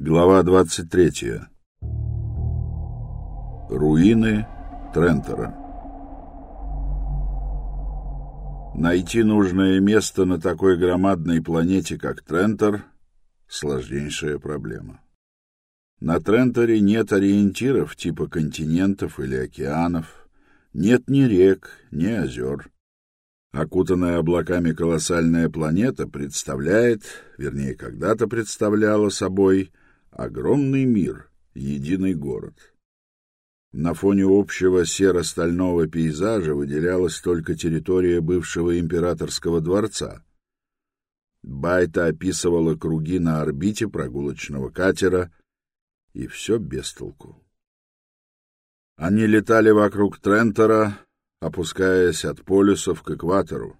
Глава 23. Руины Трентера. Найти нужное место на такой громадной планете, как Трентер, сложнейшая проблема. На Трентере нет ориентиров типа континентов или океанов, нет ни рек, ни озер. Окутанная облаками колоссальная планета представляет, вернее, когда-то представляла собой огромный мир, единый город. На фоне общего серо-стального пейзажа выделялась только территория бывшего императорского дворца. Байта описывала круги на орбите прогулочного катера, и все без толку. Они летали вокруг Трентера, опускаясь от полюсов к экватору.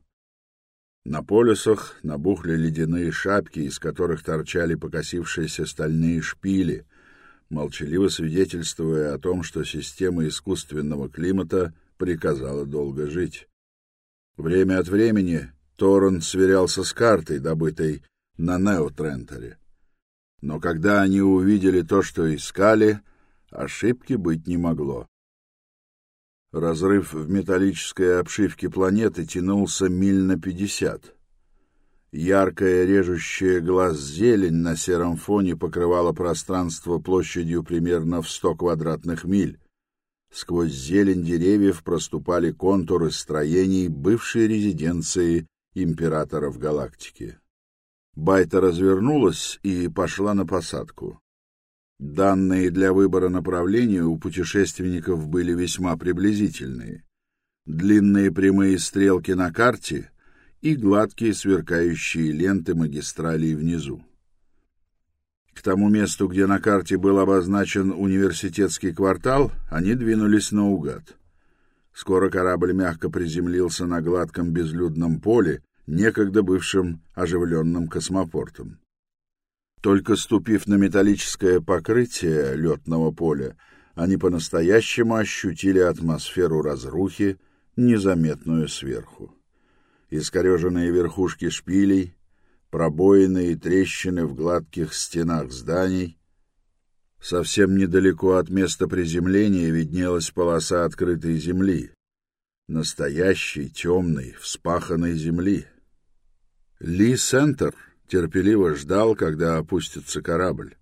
На полюсах набухли ледяные шапки, из которых торчали покосившиеся стальные шпили, молчаливо свидетельствуя о том, что система искусственного климата приказала долго жить. Время от времени Торрен сверялся с картой, добытой на Неотрентере. Но когда они увидели то, что искали, ошибки быть не могло. Разрыв в металлической обшивке планеты тянулся миль на пятьдесят. Яркая режущая глаз зелень на сером фоне покрывала пространство площадью примерно в сто квадратных миль. Сквозь зелень деревьев проступали контуры строений бывшей резиденции императоров галактики. Байта развернулась и пошла на посадку. Данные для выбора направления у путешественников были весьма приблизительные. Длинные прямые стрелки на карте и гладкие сверкающие ленты магистралей внизу. К тому месту, где на карте был обозначен университетский квартал, они двинулись наугад. Скоро корабль мягко приземлился на гладком безлюдном поле, некогда бывшим оживленным космопортом. Только ступив на металлическое покрытие летного поля, они по-настоящему ощутили атмосферу разрухи, незаметную сверху. Искореженные верхушки шпилей, пробоины и трещины в гладких стенах зданий. Совсем недалеко от места приземления виднелась полоса открытой земли. Настоящей, темной, вспаханной земли. Ли Сентер терпеливо ждал, когда опустится корабль.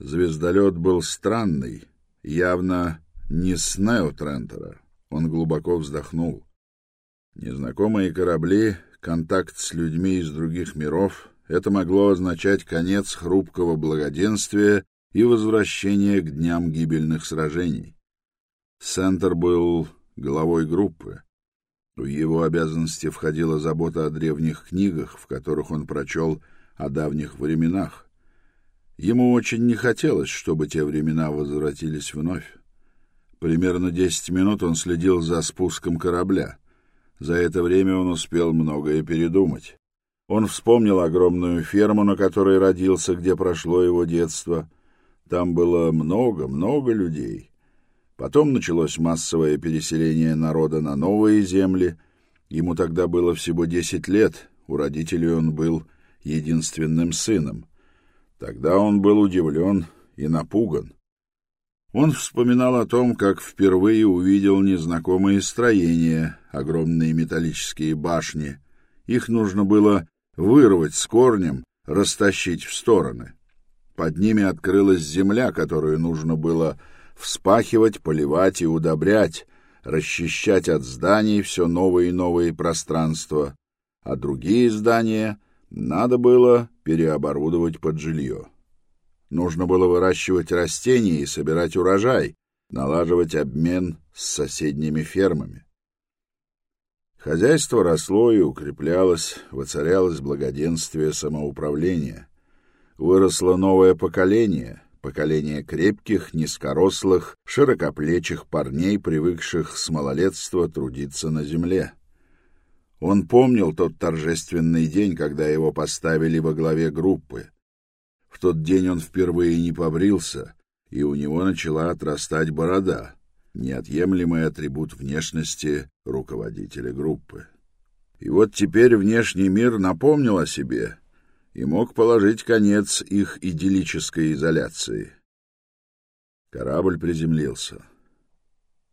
Звездолет был странный, явно не с Неотрентера. Он глубоко вздохнул. Незнакомые корабли, контакт с людьми из других миров — это могло означать конец хрупкого благоденствия и возвращение к дням гибельных сражений. Сентер был главой группы. В его обязанности входила забота о древних книгах, в которых он прочел о давних временах. Ему очень не хотелось, чтобы те времена возвратились вновь. Примерно десять минут он следил за спуском корабля. За это время он успел многое передумать. Он вспомнил огромную ферму, на которой родился, где прошло его детство. Там было много-много людей. Потом началось массовое переселение народа на новые земли. Ему тогда было всего десять лет, у родителей он был единственным сыном. Тогда он был удивлен и напуган. Он вспоминал о том, как впервые увидел незнакомые строения, огромные металлические башни. Их нужно было вырвать с корнем, растащить в стороны. Под ними открылась земля, которую нужно было вспахивать, поливать и удобрять, расчищать от зданий все новые и новые пространства, а другие здания надо было переоборудовать под жилье. Нужно было выращивать растения и собирать урожай, налаживать обмен с соседними фермами. Хозяйство росло и укреплялось, воцарялось благоденствие самоуправления. Выросло новое поколение, поколение крепких, низкорослых, широкоплечих парней, привыкших с малолетства трудиться на земле. Он помнил тот торжественный день, когда его поставили во главе группы. В тот день он впервые не побрился, и у него начала отрастать борода, неотъемлемый атрибут внешности руководителя группы. И вот теперь внешний мир напомнил о себе, и мог положить конец их идиллической изоляции. Корабль приземлился.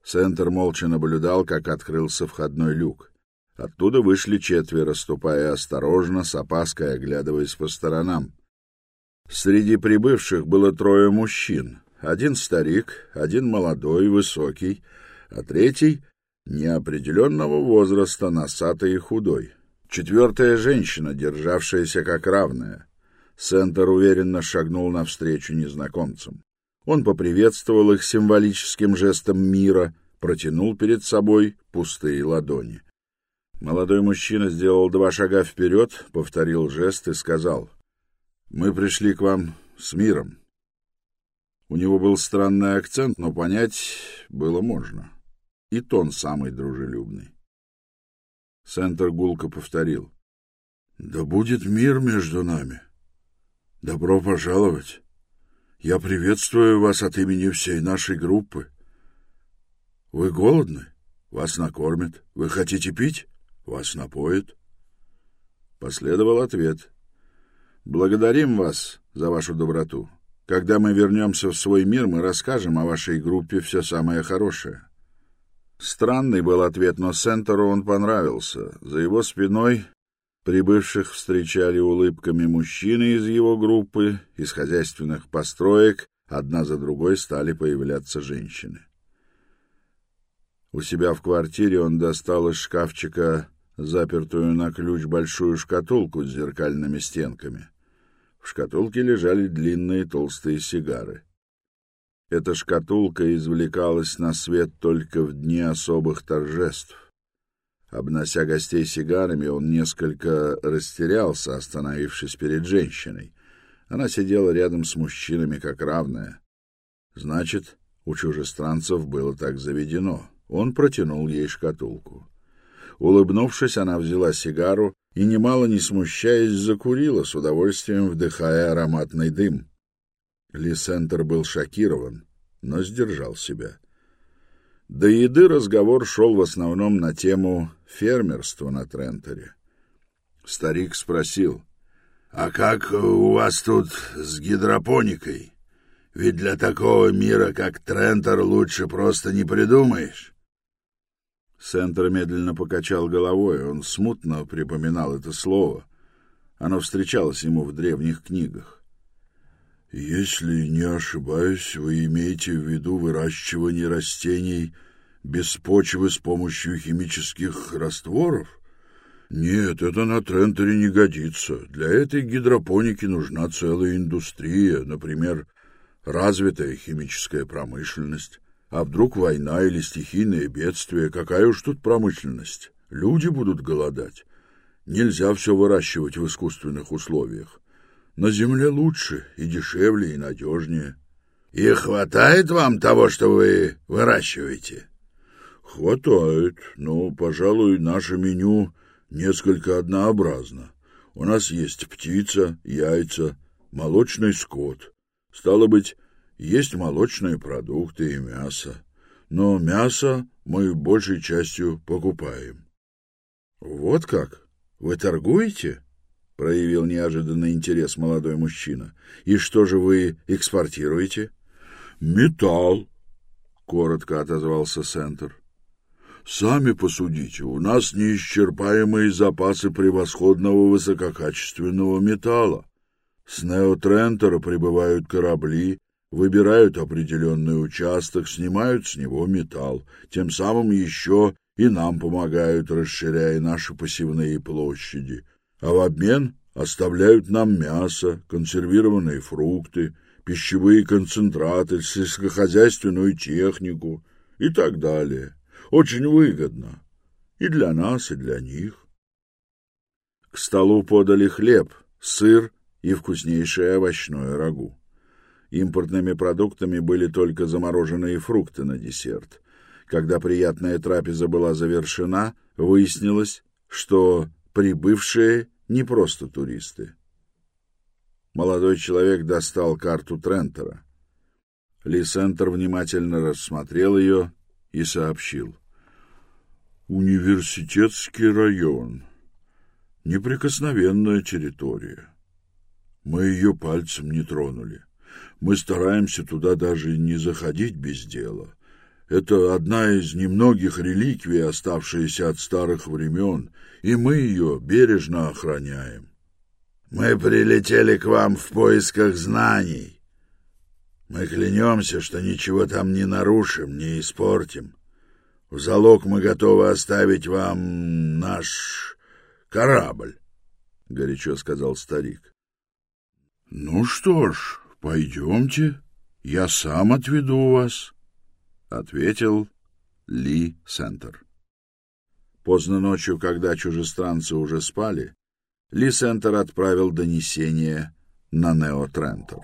Сентер молча наблюдал, как открылся входной люк. Оттуда вышли четверо, ступая осторожно, с опаской оглядываясь по сторонам. Среди прибывших было трое мужчин. Один старик, один молодой, высокий, а третий — неопределенного возраста, носатый и худой. Четвертая женщина, державшаяся как равная. Сентер уверенно шагнул навстречу незнакомцам. Он поприветствовал их символическим жестом мира, протянул перед собой пустые ладони. Молодой мужчина сделал два шага вперед, повторил жест и сказал, «Мы пришли к вам с миром». У него был странный акцент, но понять было можно. И тон самый дружелюбный. Сентер гулко повторил, «Да будет мир между нами. Добро пожаловать». Я приветствую вас от имени всей нашей группы. Вы голодны? Вас накормят. Вы хотите пить? Вас напоят. Последовал ответ. Благодарим вас за вашу доброту. Когда мы вернемся в свой мир, мы расскажем о вашей группе все самое хорошее. Странный был ответ, но Сентеру он понравился. За его спиной Прибывших встречали улыбками мужчины из его группы, из хозяйственных построек одна за другой стали появляться женщины. У себя в квартире он достал из шкафчика запертую на ключ большую шкатулку с зеркальными стенками. В шкатулке лежали длинные толстые сигары. Эта шкатулка извлекалась на свет только в дни особых торжеств. Обнося гостей сигарами, он несколько растерялся, остановившись перед женщиной. Она сидела рядом с мужчинами как равная. Значит, у чужестранцев было так заведено. Он протянул ей шкатулку. Улыбнувшись, она взяла сигару и, немало не смущаясь, закурила, с удовольствием вдыхая ароматный дым. Лисентер был шокирован, но сдержал себя. До еды разговор шел в основном на тему фермерства на Тренторе. Старик спросил, «А как у вас тут с гидропоникой? Ведь для такого мира, как Трентор, лучше просто не придумаешь». Сентер медленно покачал головой, он смутно припоминал это слово. Оно встречалось ему в древних книгах. Если не ошибаюсь, вы имеете в виду выращивание растений без почвы с помощью химических растворов? Нет, это на Трентере не годится. Для этой гидропоники нужна целая индустрия, например, развитая химическая промышленность. А вдруг война или стихийное бедствие? Какая уж тут промышленность? Люди будут голодать. Нельзя все выращивать в искусственных условиях. На земле лучше и дешевле, и надежнее. — И хватает вам того, что вы выращиваете? — Хватает, но, пожалуй, наше меню несколько однообразно. У нас есть птица, яйца, молочный скот. Стало быть, есть молочные продукты и мясо. Но мясо мы большей частью покупаем. — Вот как? Вы торгуете? — проявил неожиданный интерес молодой мужчина. — И что же вы экспортируете? — Металл, — коротко отозвался Сентер. — Сами посудите, у нас неисчерпаемые запасы превосходного высококачественного металла. С Неотрентера прибывают корабли, выбирают определенный участок, снимают с него металл, тем самым еще и нам помогают, расширяя наши посевные площади — а в обмен оставляют нам мясо, консервированные фрукты, пищевые концентраты, сельскохозяйственную технику и так далее. Очень выгодно и для нас, и для них. К столу подали хлеб, сыр и вкуснейшее овощное рагу. Импортными продуктами были только замороженные фрукты на десерт. Когда приятная трапеза была завершена, выяснилось, что прибывшие не просто туристы. Молодой человек достал карту Трентера. Ли Сентер внимательно рассмотрел ее и сообщил. «Университетский район. Неприкосновенная территория. Мы ее пальцем не тронули. Мы стараемся туда даже не заходить без дела. Это одна из немногих реликвий, оставшиеся от старых времен, и мы ее бережно охраняем. Мы прилетели к вам в поисках знаний. Мы клянемся, что ничего там не нарушим, не испортим. В залог мы готовы оставить вам наш корабль, — горячо сказал старик. — Ну что ж, пойдемте, я сам отведу вас, — ответил Ли Сентер. Поздно ночью, когда чужестранцы уже спали, Ли Сентер отправил донесение на Нео Трентер.